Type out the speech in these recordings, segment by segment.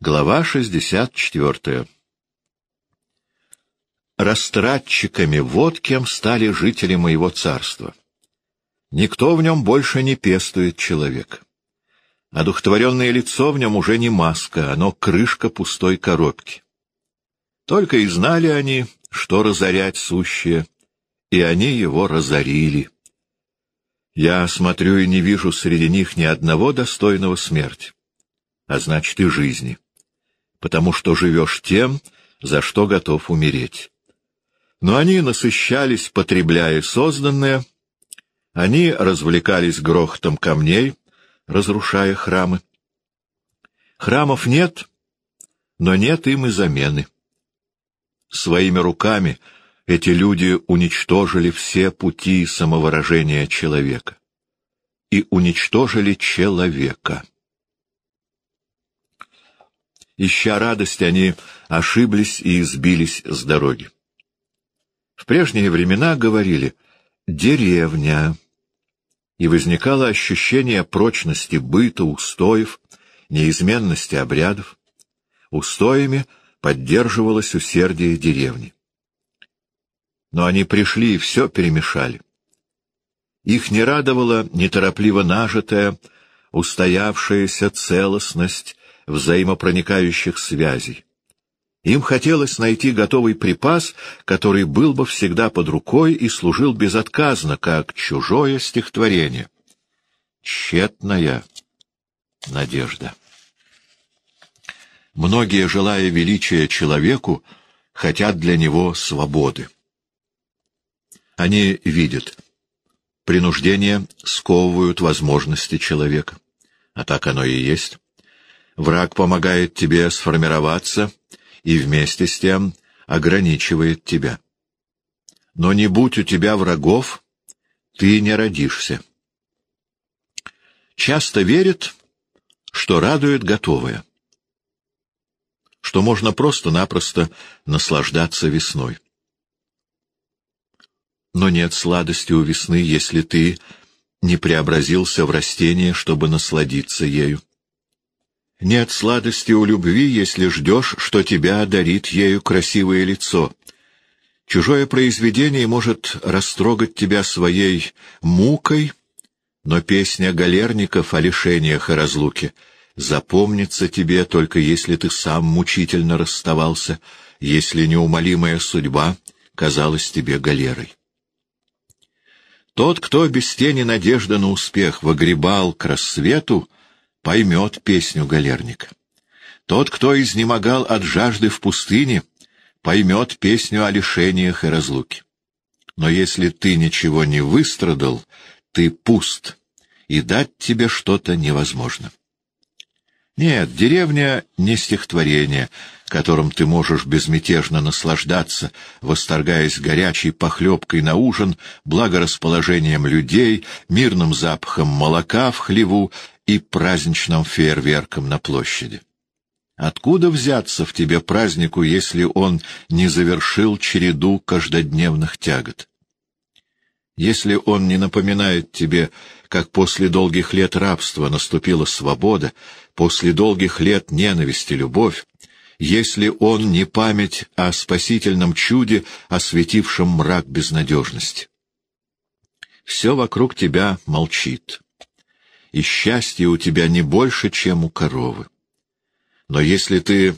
Глава 64 Растратчиками вот кем стали жители моего царства. Никто в нем больше не пестует человек. Одухотворенное лицо в нем уже не маска, оно крышка пустой коробки. Только и знали они, что разорять сущее, и они его разорили. Я смотрю и не вижу среди них ни одного достойного смерти, а значит и жизни потому что живешь тем, за что готов умереть. Но они насыщались, потребляя созданное, они развлекались грохотом камней, разрушая храмы. Храмов нет, но нет им и замены. Своими руками эти люди уничтожили все пути самовыражения человека и уничтожили человека. Ища радость, они ошиблись и избились с дороги. В прежние времена говорили «деревня», и возникало ощущение прочности быта, устоев, неизменности обрядов. Устоями поддерживалось усердие деревни. Но они пришли и все перемешали. Их не радовала неторопливо нажитая, устоявшаяся целостность взаимопроникающих связей. Им хотелось найти готовый припас, который был бы всегда под рукой и служил безотказно, как чужое стихотворение. Тщетная надежда. Многие, желая величия человеку, хотят для него свободы. Они видят, принуждение сковывают возможности человека. А так оно и есть. Враг помогает тебе сформироваться и вместе с тем ограничивает тебя. Но не будь у тебя врагов, ты не родишься. Часто верит, что радует готовое, что можно просто-напросто наслаждаться весной. Но нет сладости у весны, если ты не преобразился в растение, чтобы насладиться ею. Нет сладости у любви, если ждешь, что тебя одарит ею красивое лицо. Чужое произведение может растрогать тебя своей мукой, но песня галерников о лишениях и разлуке запомнится тебе только если ты сам мучительно расставался, если неумолимая судьба казалась тебе галерой. Тот, кто без тени надежды на успех выгребал к рассвету, поймет песню галерника. Тот, кто изнемогал от жажды в пустыне, поймет песню о лишениях и разлуке. Но если ты ничего не выстрадал, ты пуст, и дать тебе что-то невозможно. Нет, деревня — не стихотворение, которым ты можешь безмятежно наслаждаться, восторгаясь горячей похлебкой на ужин, благорасположением людей, мирным запахом молока в хлеву и праздничным фейерверком на площади. Откуда взяться в тебе празднику, если он не завершил череду каждодневных тягот? Если он не напоминает тебе, как после долгих лет рабства наступила свобода, после долгих лет ненависти любовь, если он не память о спасительном чуде, осветившем мрак безнадежности. Все вокруг тебя молчит и счастье у тебя не больше, чем у коровы. Но если ты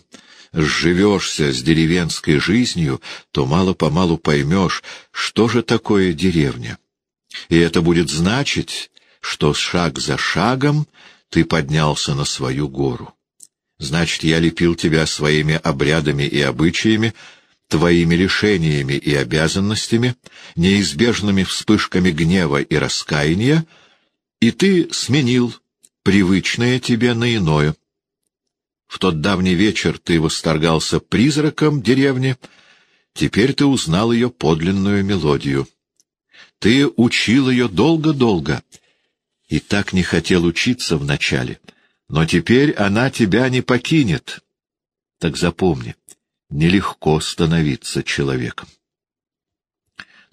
сживешься с деревенской жизнью, то мало-помалу поймешь, что же такое деревня. И это будет значить, что шаг за шагом ты поднялся на свою гору. Значит, я лепил тебя своими обрядами и обычаями, твоими лишениями и обязанностями, неизбежными вспышками гнева и раскаяния, и ты сменил привычное тебе на иное. В тот давний вечер ты восторгался призраком деревни, теперь ты узнал ее подлинную мелодию. Ты учил ее долго-долго и так не хотел учиться вначале, но теперь она тебя не покинет. Так запомни, нелегко становиться человеком.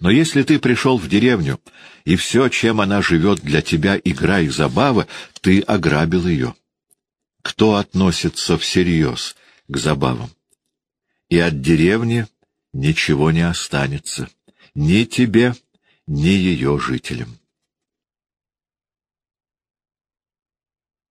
Но если ты пришел в деревню, и все, чем она живет для тебя, игра и забава, ты ограбил ее. Кто относится всерьез к забавам. И от деревни ничего не останется, ни тебе, ни ее жителям.